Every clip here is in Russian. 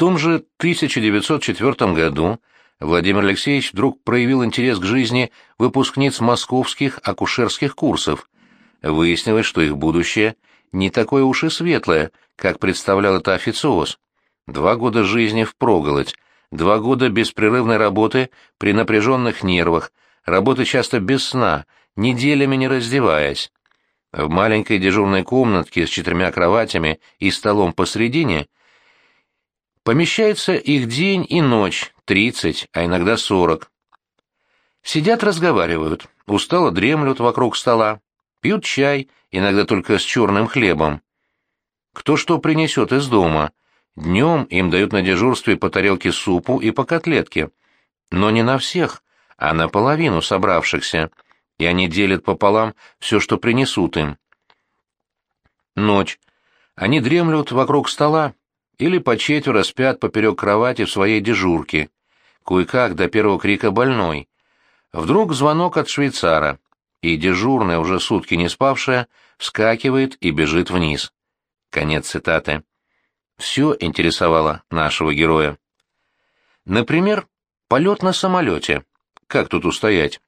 том же 1904 году Владимир Алексеевич вдруг проявил интерес к жизни выпускниц московских акушерских курсов. Выяснилось, что их будущее не такое уж и светлое, как представлял это официоз. Два года жизни впроголодь, два года беспрерывной работы при напряженных нервах, работы часто без сна, неделями не раздеваясь. В маленькой дежурной комнатке с четырьмя кроватями и столом посредине помещается их день и ночь, тридцать, а иногда сорок. Сидят, разговаривают, устало дремлют вокруг стола, пьют чай, иногда только с черным хлебом. Кто что принесет из дома. Днем им дают на дежурстве по тарелке супу и по котлетке. Но не на всех, а на половину собравшихся, и они делят пополам все, что принесут им. Ночь. Они дремлют вокруг стола или по четверо спят поперек кровати в своей дежурке. Кое-как до первого крика больной. Вдруг звонок от швейцара, и дежурная, уже сутки не спавшая, вскакивает и бежит вниз. Конец цитаты. Все интересовало нашего героя. Например, полет на самолете. Как тут устоять?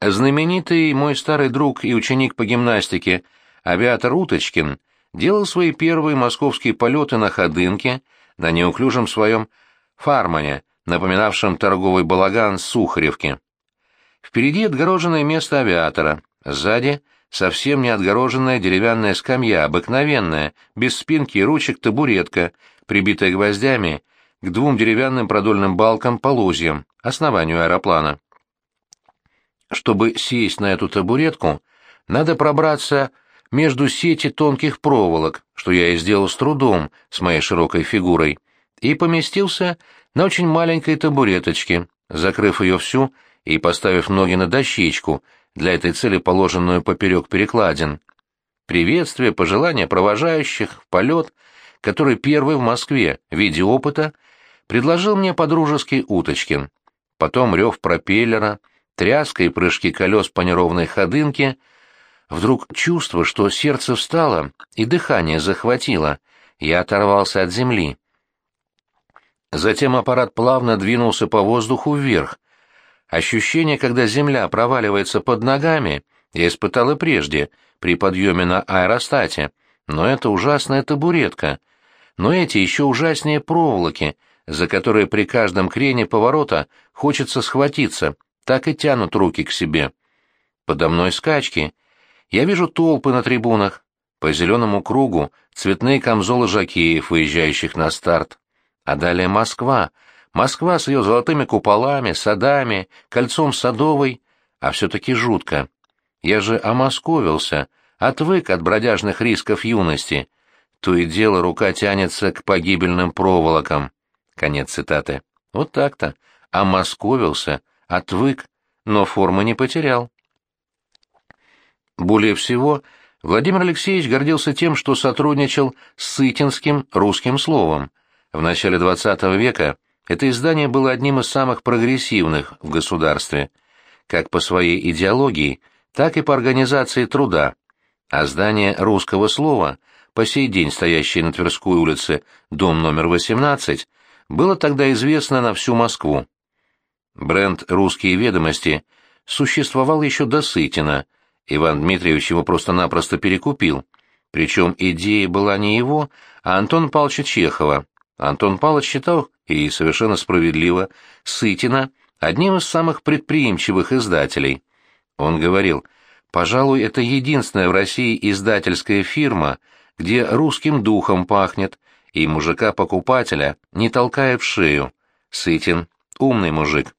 Знаменитый мой старый друг и ученик по гимнастике авиатор Уточкин делал свои первые московские полеты на Ходынке на неуклюжем своем фармане, напоминавшем торговый балаган Сухаревки. Впереди отгороженное место авиатора, сзади совсем не отгороженная деревянная скамья, обыкновенная, без спинки и ручек табуретка, прибитая гвоздями к двум деревянным продольным балкам полозьям, основанию аэроплана. Чтобы сесть на эту табуретку, надо пробраться между сети тонких проволок, что я и сделал с трудом, с моей широкой фигурой, и поместился на очень маленькой табуреточке, закрыв ее всю и поставив ноги на дощечку, для этой цели положенную поперек перекладин. Приветствие, пожелания провожающих полет, который первый в Москве, в виде опыта, предложил мне подружеский Уточкин. Потом рев пропеллера, тряска и прыжки колес по неровной ходынке. Вдруг чувство, что сердце встало и дыхание захватило. Я оторвался от земли. Затем аппарат плавно двинулся по воздуху вверх, Ощущение, когда земля проваливается под ногами, я испытал и прежде, при подъеме на аэростате, но это ужасная табуретка. Но эти еще ужаснее проволоки, за которые при каждом крене поворота хочется схватиться, так и тянут руки к себе. Подо мной скачки. Я вижу толпы на трибунах. По зеленому кругу цветные камзолы жакеев, выезжающих на старт. А далее Москва — Москва с ее золотыми куполами, садами, кольцом садовой, а все-таки жутко. Я же омосковился, отвык от бродяжных рисков юности. То и дело рука тянется к погибельным проволокам. Конец цитаты. Вот так-то. Омосковился, отвык, но формы не потерял. Более всего, Владимир Алексеевич гордился тем, что сотрудничал с сытинским русским словом. В начале XX века это издание было одним из самых прогрессивных в государстве, как по своей идеологии, так и по организации труда, а здание русского слова, по сей день стоящее на Тверской улице, дом номер 18, было тогда известно на всю Москву. Бренд «Русские ведомости» существовал еще до Сытина, Иван Дмитриевич его просто-напросто перекупил, причем идея была не его, а Антона Павловича Чехова. Антон Павлович считал, и совершенно справедливо, Сытина одним из самых предприимчивых издателей. Он говорил, «Пожалуй, это единственная в России издательская фирма, где русским духом пахнет, и мужика-покупателя не толкает в шею. Сытин — умный мужик».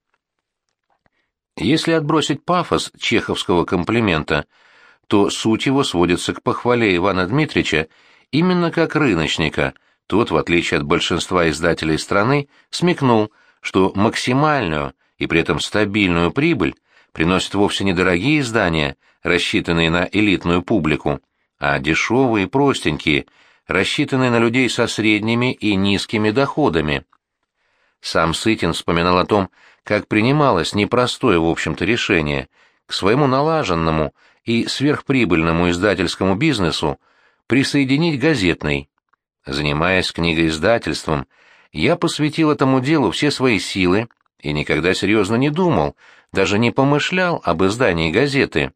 Если отбросить пафос чеховского комплимента, то суть его сводится к похвале Ивана Дмитрича именно как рыночника — тот, в отличие от большинства издателей страны, смекнул, что максимальную и при этом стабильную прибыль приносят вовсе недорогие издания, рассчитанные на элитную публику, а дешевые и простенькие, рассчитанные на людей со средними и низкими доходами. Сам Сытин вспоминал о том, как принималось непростое, в общем-то, решение к своему налаженному и сверхприбыльному издательскому бизнесу присоединить газетный, Занимаясь книгоиздательством, я посвятил этому делу все свои силы и никогда серьезно не думал, даже не помышлял об издании газеты.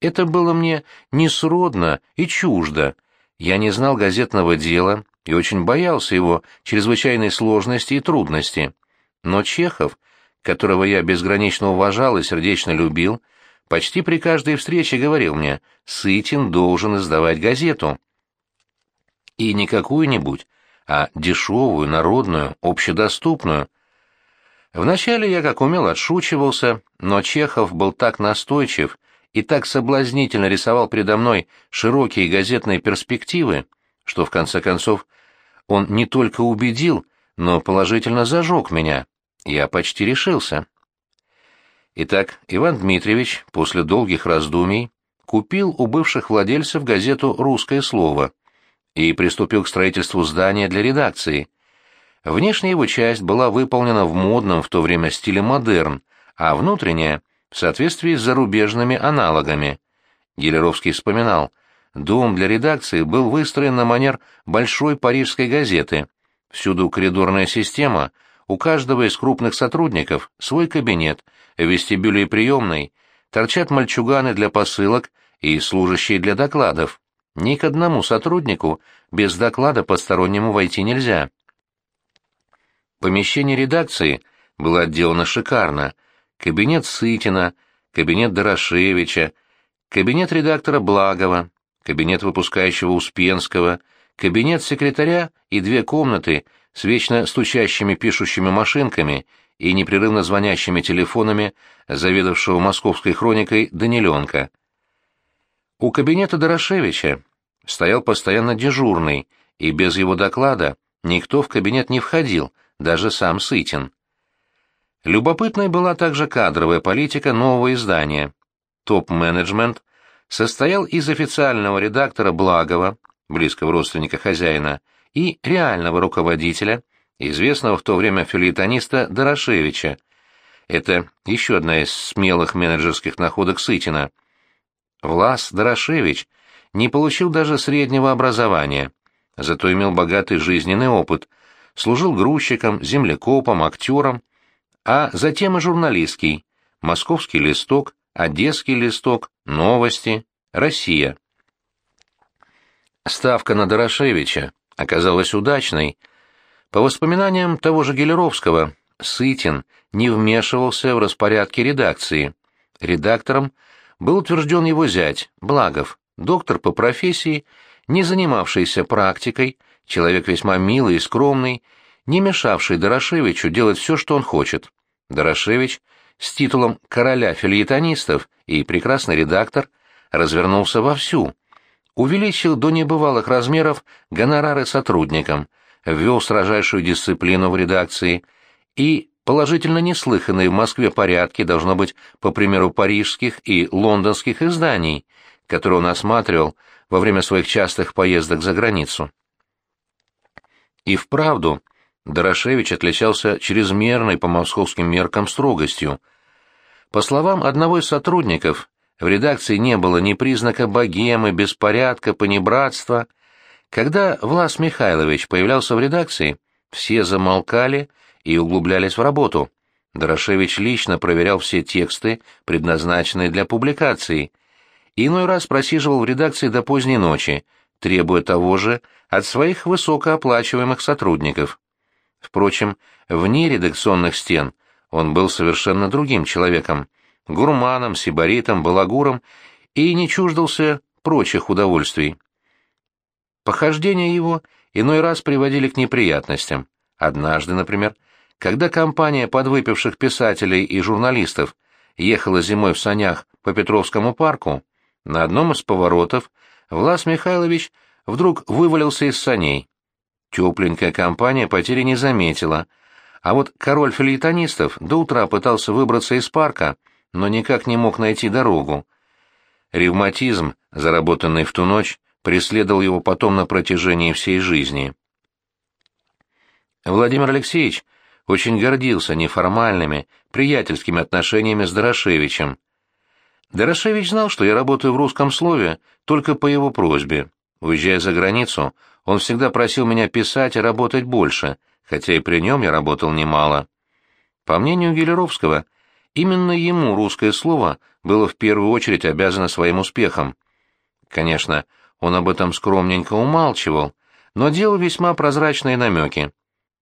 Это было мне несродно и чуждо. Я не знал газетного дела и очень боялся его чрезвычайной сложности и трудности. Но Чехов, которого я безгранично уважал и сердечно любил, почти при каждой встрече говорил мне, Сытин должен издавать газету. И не какую-нибудь, а дешевую, народную, общедоступную. Вначале я как умел отшучивался, но Чехов был так настойчив и так соблазнительно рисовал передо мной широкие газетные перспективы, что в конце концов он не только убедил, но положительно зажег меня. Я почти решился. Итак, Иван Дмитриевич после долгих раздумий купил у бывших владельцев газету «Русское слово» и приступил к строительству здания для редакции. Внешняя его часть была выполнена в модном в то время стиле модерн, а внутренняя — в соответствии с зарубежными аналогами. Гелеровский вспоминал, дом для редакции был выстроен на манер большой парижской газеты. Всюду коридорная система, у каждого из крупных сотрудников свой кабинет, в вестибюле и приемной, торчат мальчуганы для посылок и служащие для докладов. Ни к одному сотруднику без доклада постороннему войти нельзя. Помещение редакции было отделано шикарно – кабинет Сытина, кабинет Дорошевича, кабинет редактора Благова, кабинет выпускающего Успенского, кабинет секретаря и две комнаты с вечно стучащими пишущими машинками и непрерывно звонящими телефонами заведовавшего московской хроникой Даниленко. У кабинета Дорошевича стоял постоянно дежурный, и без его доклада никто в кабинет не входил, даже сам Сытин. Любопытной была также кадровая политика нового издания. Топ-менеджмент состоял из официального редактора Благова, близкого родственника хозяина, и реального руководителя, известного в то время филитониста Дорошевича. Это еще одна из смелых менеджерских находок Сытина. Влас Дорошевич не получил даже среднего образования, зато имел богатый жизненный опыт, служил грузчиком, землекопом, актером, а затем и журналистский, московский листок, одесский листок, новости, Россия. Ставка на Дорошевича оказалась удачной. По воспоминаниям того же Гелеровского, Сытин не вмешивался в распорядки редакции. Редактором был утвержден его зять, Благов, доктор по профессии, не занимавшийся практикой, человек весьма милый и скромный, не мешавший Дорошевичу делать все, что он хочет. Дорошевич с титулом короля фильетонистов и прекрасный редактор развернулся вовсю, увеличил до небывалых размеров гонорары сотрудникам, ввел строжайшую дисциплину в редакции и положительно неслыханные в Москве порядки должно быть по примеру парижских и лондонских изданий, которые он осматривал во время своих частых поездок за границу. И вправду, Дорошевич отличался чрезмерной по московским меркам строгостью. По словам одного из сотрудников, в редакции не было ни признака богемы, беспорядка, понебратства. Когда Влас Михайлович появлялся в редакции, все замолкали и углублялись в работу. Дорошевич лично проверял все тексты, предназначенные для публикации. Иной раз просиживал в редакции до поздней ночи, требуя того же от своих высокооплачиваемых сотрудников. Впрочем, вне редакционных стен он был совершенно другим человеком, гурманом, сибаритом, балагуром и не чуждался прочих удовольствий. Похождения его иной раз приводили к неприятностям. Однажды, например, когда компания подвыпивших писателей и журналистов ехала зимой в санях по Петровскому парку, на одном из поворотов Влас Михайлович вдруг вывалился из саней. Тепленькая компания потери не заметила, а вот король филитонистов до утра пытался выбраться из парка, но никак не мог найти дорогу. Ревматизм, заработанный в ту ночь, преследовал его потом на протяжении всей жизни. Владимир Алексеевич очень гордился неформальными, приятельскими отношениями с Дорошевичем. Дорошевич знал, что я работаю в русском слове только по его просьбе. Уезжая за границу, Он всегда просил меня писать и работать больше, хотя и при нем я работал немало. По мнению Гелеровского, именно ему русское слово было в первую очередь обязано своим успехом. Конечно, он об этом скромненько умалчивал, но делал весьма прозрачные намеки.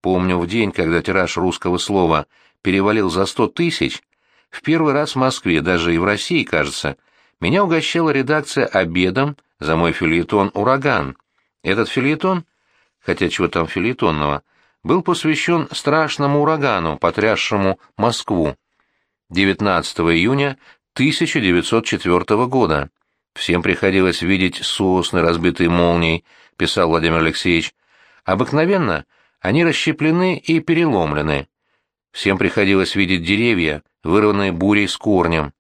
Помню, в день, когда тираж русского слова перевалил за сто тысяч, в первый раз в Москве, даже и в России, кажется, меня угощала редакция обедом за мой фильетон «Ураган». Этот фильетон, хотя чего там фильетонного, был посвящен страшному урагану, потрясшему Москву. 19 июня 1904 года. Всем приходилось видеть сосны, разбитые молнией, писал Владимир Алексеевич. Обыкновенно они расщеплены и переломлены. Всем приходилось видеть деревья, вырванные бурей с корнем.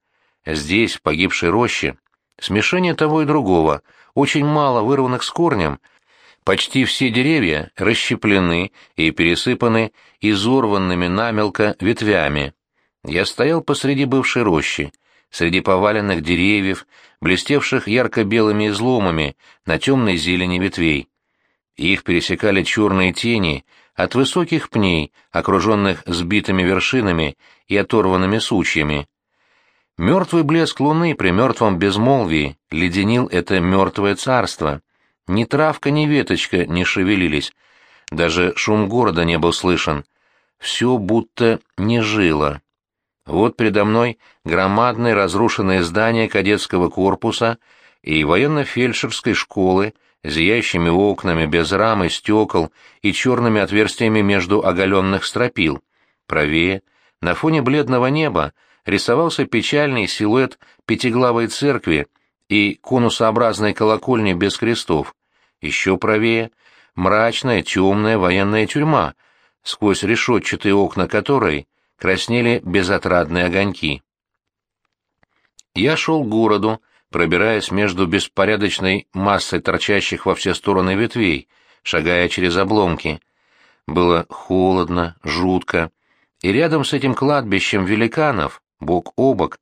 Здесь, в погибшей роще, смешение того и другого, очень мало вырванных с корнем, почти все деревья расщеплены и пересыпаны изорванными намелко ветвями. Я стоял посреди бывшей рощи, среди поваленных деревьев, блестевших ярко-белыми изломами на темной зелени ветвей. Их пересекали черные тени от высоких пней, окруженных сбитыми вершинами и оторванными сучьями. Мертвый блеск луны при мертвом безмолвии леденил это мертвое царство. Ни травка, ни веточка не шевелились, даже шум города не был слышен. Все будто не жило. Вот передо мной громадные разрушенные здания кадетского корпуса и военно-фельдшерской школы, зияющими окнами без рамы, стекол и черными отверстиями между оголенных стропил. Правее, на фоне бледного неба, рисовался печальный силуэт пятиглавой церкви и конусообразной колокольни без крестов. Еще правее — мрачная темная военная тюрьма, сквозь решетчатые окна которой краснели безотрадные огоньки. Я шел к городу, пробираясь между беспорядочной массой торчащих во все стороны ветвей, шагая через обломки. Было холодно, жутко, и рядом с этим кладбищем великанов, бок о бок,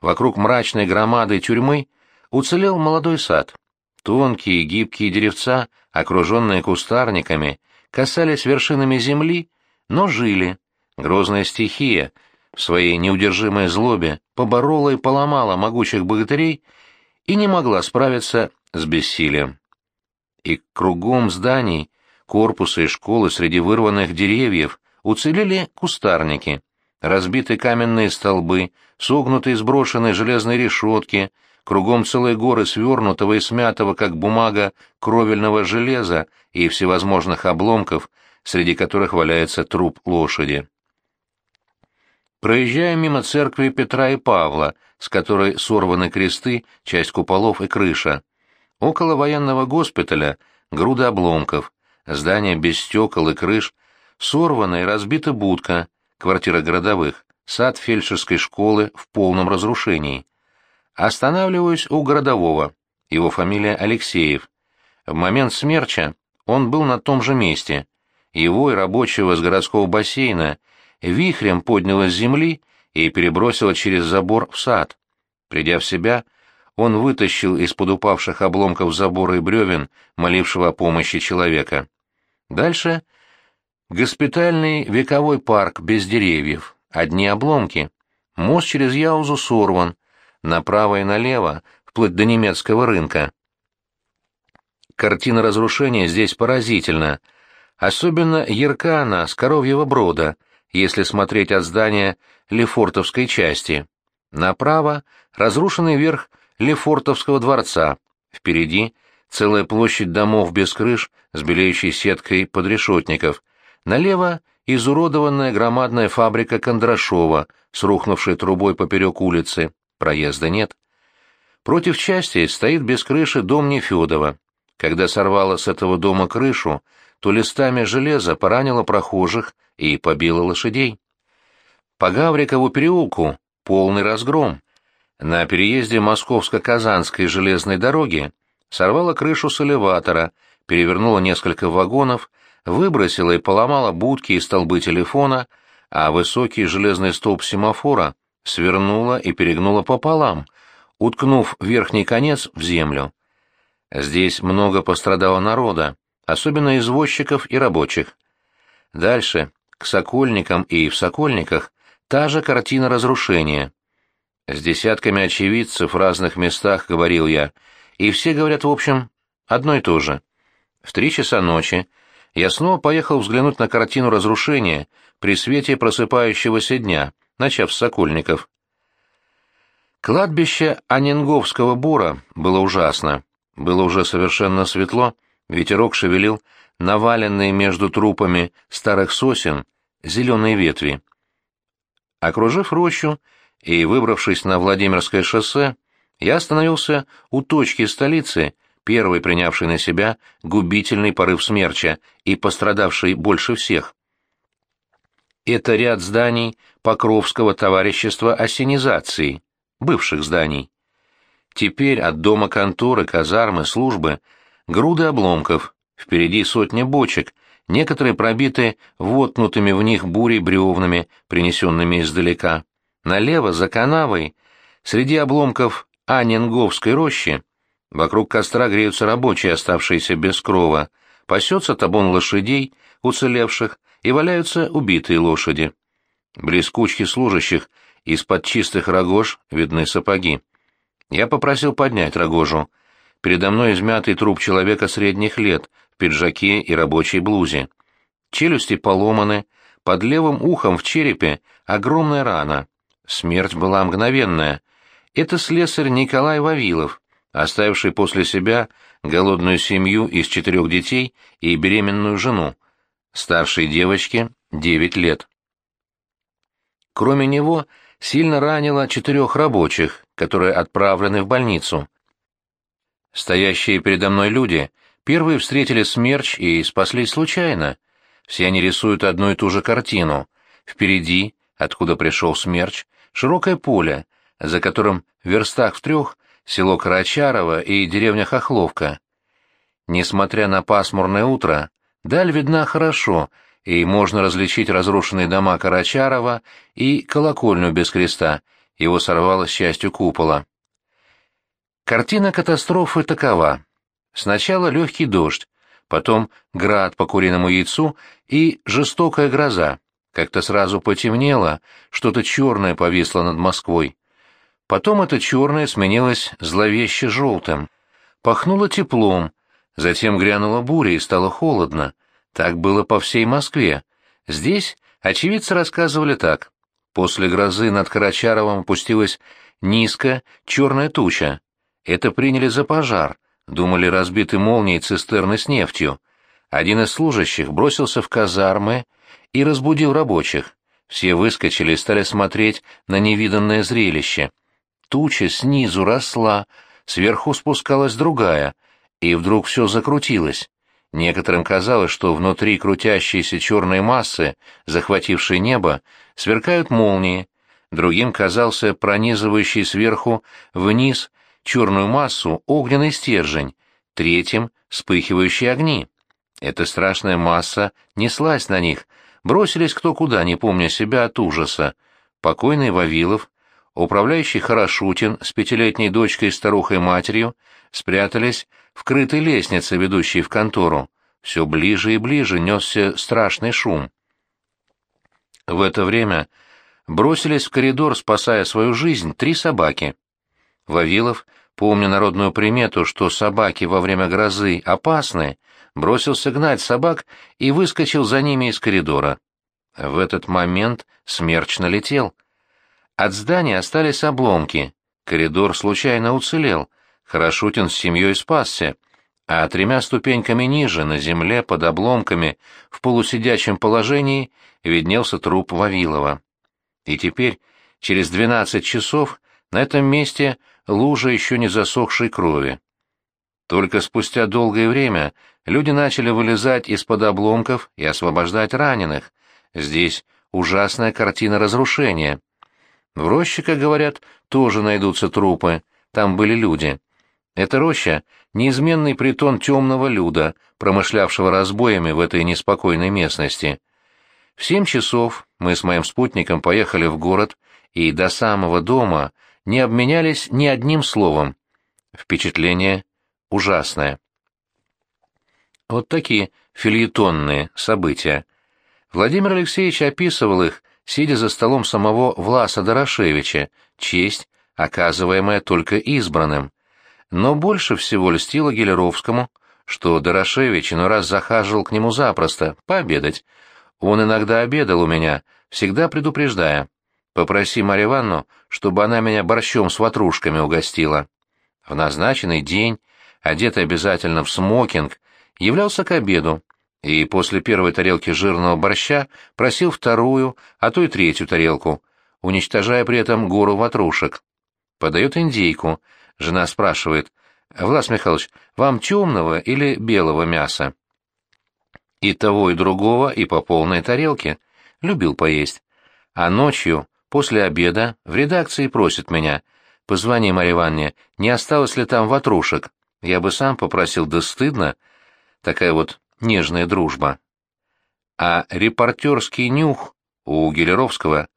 вокруг мрачной громады тюрьмы, уцелел молодой сад. Тонкие гибкие деревца, окруженные кустарниками, касались вершинами земли, но жили. Грозная стихия в своей неудержимой злобе поборола и поломала могучих богатырей и не могла справиться с бессилием. И кругом зданий, корпуса и школы среди вырванных деревьев уцелели кустарники, разбиты каменные столбы, согнутые сброшенные железные решетки, кругом целые горы свернутого и смятого, как бумага, кровельного железа и всевозможных обломков, среди которых валяется труп лошади. Проезжая мимо церкви Петра и Павла, с которой сорваны кресты, часть куполов и крыша. Около военного госпиталя груда обломков, здание без стекол и крыш, сорвана и разбита будка, квартира городовых, сад фельдшерской школы в полном разрушении. Останавливаюсь у городового, его фамилия Алексеев. В момент смерча он был на том же месте. Его и рабочего с городского бассейна – вихрем подняло с земли и перебросило через забор в сад. Придя в себя, он вытащил из-под упавших обломков забора и бревен молившего о помощи человека. Дальше госпитальный вековой парк без деревьев, одни обломки. Мост через Яузу сорван, направо и налево, вплоть до немецкого рынка. Картина разрушения здесь поразительна. Особенно ярка она с Коровьего Брода — если смотреть от здания Лефортовской части. Направо — разрушенный верх Лефортовского дворца, впереди — целая площадь домов без крыш с белеющей сеткой подрешетников, налево — изуродованная громадная фабрика Кондрашова с рухнувшей трубой поперек улицы, проезда нет. Против части стоит без крыши дом Нефедова. Когда сорвало с этого дома крышу, то листами железа поранило прохожих и побило лошадей. По Гаврикову переулку полный разгром. На переезде Московско-Казанской железной дороги сорвало крышу с элеватора, перевернуло несколько вагонов, выбросило и поломало будки и столбы телефона, а высокий железный столб семафора свернуло и перегнуло пополам, уткнув верхний конец в землю. Здесь много пострадало народа, особенно извозчиков и рабочих. Дальше, к Сокольникам и в Сокольниках, та же картина разрушения. С десятками очевидцев в разных местах говорил я, и все говорят, в общем, одно и то же. В три часа ночи я снова поехал взглянуть на картину разрушения при свете просыпающегося дня, начав с Сокольников. Кладбище Аненговского бора было ужасно. Было уже совершенно светло, ветерок шевелил наваленные между трупами старых сосен зеленые ветви. Окружив рощу и выбравшись на Владимирское шоссе, я остановился у точки столицы, первой принявшей на себя губительный порыв смерча и пострадавшей больше всех. Это ряд зданий Покровского товарищества осенизации, бывших зданий. Теперь от дома конторы, казармы, службы груды обломков, впереди сотня бочек, некоторые пробиты воткнутыми в них бурей бревнами, принесенными издалека. Налево, за канавой, среди обломков Аненговской рощи, вокруг костра греются рабочие, оставшиеся без крова, пасется табун лошадей, уцелевших, и валяются убитые лошади. Близ кучки служащих из-под чистых рогож видны сапоги. Я попросил поднять рогожу. Передо мной измятый труп человека средних лет, в пиджаке и рабочей блузе. Челюсти поломаны, под левым ухом в черепе огромная рана. Смерть была мгновенная. Это слесарь Николай Вавилов, оставивший после себя голодную семью из четырех детей и беременную жену. Старшей девочке девять лет. Кроме него, сильно ранило четырех рабочих, которые отправлены в больницу. Стоящие передо мной люди первые встретили смерч и спаслись случайно. Все они рисуют одну и ту же картину. Впереди, откуда пришел смерч, широкое поле, за которым в верстах в трех село Карачарово и деревня Хохловка. Несмотря на пасмурное утро, даль видна хорошо, и можно различить разрушенные дома Карачарова и колокольню без креста, его сорвало с частью купола. Картина катастрофы такова. Сначала легкий дождь, потом град по куриному яйцу и жестокая гроза. Как-то сразу потемнело, что-то черное повисло над Москвой. Потом это черное сменилось зловеще желтым. Пахнуло теплом, затем грянула буря и стало холодно. Так было по всей Москве. Здесь очевидцы рассказывали так. После грозы над Карачаровым опустилась низкая черная туча. Это приняли за пожар, думали разбиты молнией цистерны с нефтью. Один из служащих бросился в казармы и разбудил рабочих. Все выскочили и стали смотреть на невиданное зрелище. Туча снизу росла, сверху спускалась другая, и вдруг все закрутилось. Некоторым казалось, что внутри крутящейся черной массы, захватившей небо, сверкают молнии, другим казался пронизывающий сверху вниз черную массу огненный стержень, третьим — вспыхивающие огни. Эта страшная масса неслась на них, бросились кто куда, не помня себя от ужаса. Покойный Вавилов, управляющий Хорошутин с пятилетней дочкой и старухой-матерью спрятались в крытой лестнице, ведущей в контору. Все ближе и ближе несся страшный шум. В это время бросились в коридор, спасая свою жизнь, три собаки. Вавилов, помня народную примету, что собаки во время грозы опасны, бросился гнать собак и выскочил за ними из коридора. В этот момент смерч налетел. От здания остались обломки. Коридор случайно уцелел. Хорошутин с семьей спасся. А тремя ступеньками ниже, на земле, под обломками, в полусидячем положении, виднелся труп Вавилова. И теперь, через двенадцать часов, на этом месте лужа еще не засохшей крови. Только спустя долгое время люди начали вылезать из-под обломков и освобождать раненых. Здесь ужасная картина разрушения. В роще, как говорят, тоже найдутся трупы, там были люди. Эта роща — неизменный притон темного люда, промышлявшего разбоями в этой неспокойной местности. В семь часов мы с моим спутником поехали в город и до самого дома не обменялись ни одним словом. Впечатление ужасное. Вот такие фильетонные события. Владимир Алексеевич описывал их, сидя за столом самого Власа Дорошевича, честь, оказываемая только избранным. Но больше всего льстило Гелеровскому, что Дорошевич иной раз захаживал к нему запросто, пообедать. Он иногда обедал у меня, всегда предупреждая. «Попроси Марью Ивановну, чтобы она меня борщом с ватрушками угостила». В назначенный день, одетый обязательно в смокинг, являлся к обеду, и после первой тарелки жирного борща просил вторую, а то и третью тарелку, уничтожая при этом гору ватрушек. Подает индейку. Жена спрашивает, «Влас Михайлович, вам темного или белого мяса?» И того, и другого, и по полной тарелке. Любил поесть. А ночью, после обеда, в редакции просит меня, «Позвони Марье Ивановне, не осталось ли там ватрушек?» Я бы сам попросил, да стыдно. Такая вот нежная дружба. А репортерский нюх у Гелеровского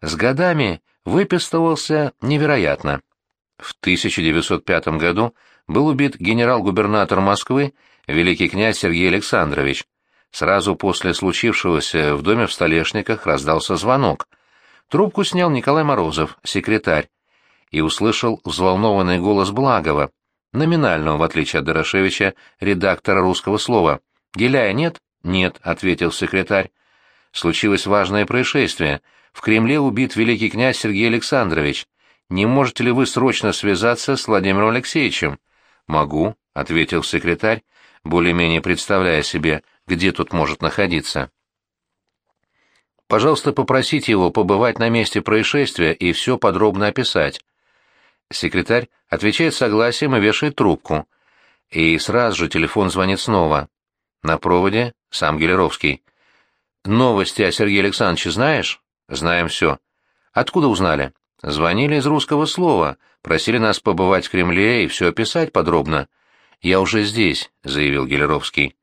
с годами выпистывался невероятно. В 1905 году был убит генерал-губернатор Москвы великий князь Сергей Александрович. Сразу после случившегося в доме в Столешниках раздался звонок. Трубку снял Николай Морозов, секретарь, и услышал взволнованный голос Благова, номинального, в отличие от Дорошевича, редактора русского слова. «Геляя нет?» «Нет», — ответил секретарь. «Случилось важное происшествие. В Кремле убит великий князь Сергей Александрович. Не можете ли вы срочно связаться с Владимиром Алексеевичем?» «Могу», — ответил секретарь, более-менее представляя себе, где тут может находиться. «Пожалуйста, попросите его побывать на месте происшествия и все подробно описать». Секретарь отвечает согласием и вешает трубку. И сразу же телефон звонит снова. На проводе сам Гелеровский. «Новости о Сергее Александровиче знаешь?» «Знаем все». «Откуда узнали?» «Звонили из русского слова, просили нас побывать в Кремле и все описать подробно». «Я уже здесь», — заявил Гелеровский.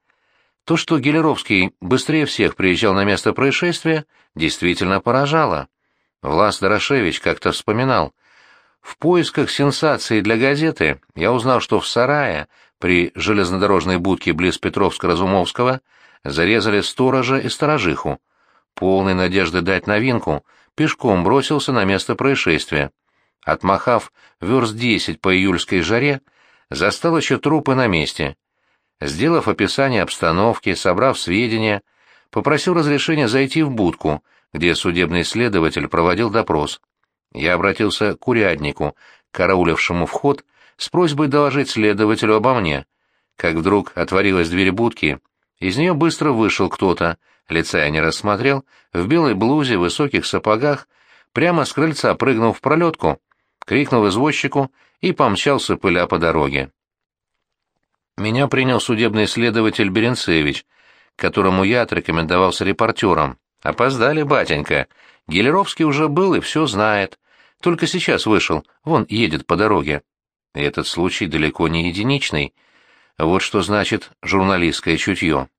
То, что Гелеровский быстрее всех приезжал на место происшествия, действительно поражало. Влас Дорошевич как-то вспоминал. В поисках сенсации для газеты я узнал, что в сарае при железнодорожной будке близ Петровска-Разумовского зарезали сторожа и сторожиху. Полной надежды дать новинку, пешком бросился на место происшествия. Отмахав верст десять по июльской жаре, застал еще трупы на месте. Сделав описание обстановки, собрав сведения, попросил разрешения зайти в будку, где судебный следователь проводил допрос. Я обратился к уряднику, караулившему вход, с просьбой доложить следователю обо мне. Как вдруг отворилась дверь будки, из нее быстро вышел кто-то, лица я не рассмотрел, в белой блузе, высоких сапогах, прямо с крыльца прыгнул в пролетку, крикнул извозчику и помчался пыля по дороге. Меня принял судебный следователь Беренцевич, которому я отрекомендовался репортером. «Опоздали, батенька. Гелеровский уже был и все знает. Только сейчас вышел, вон едет по дороге». И этот случай далеко не единичный. Вот что значит журналистское чутье.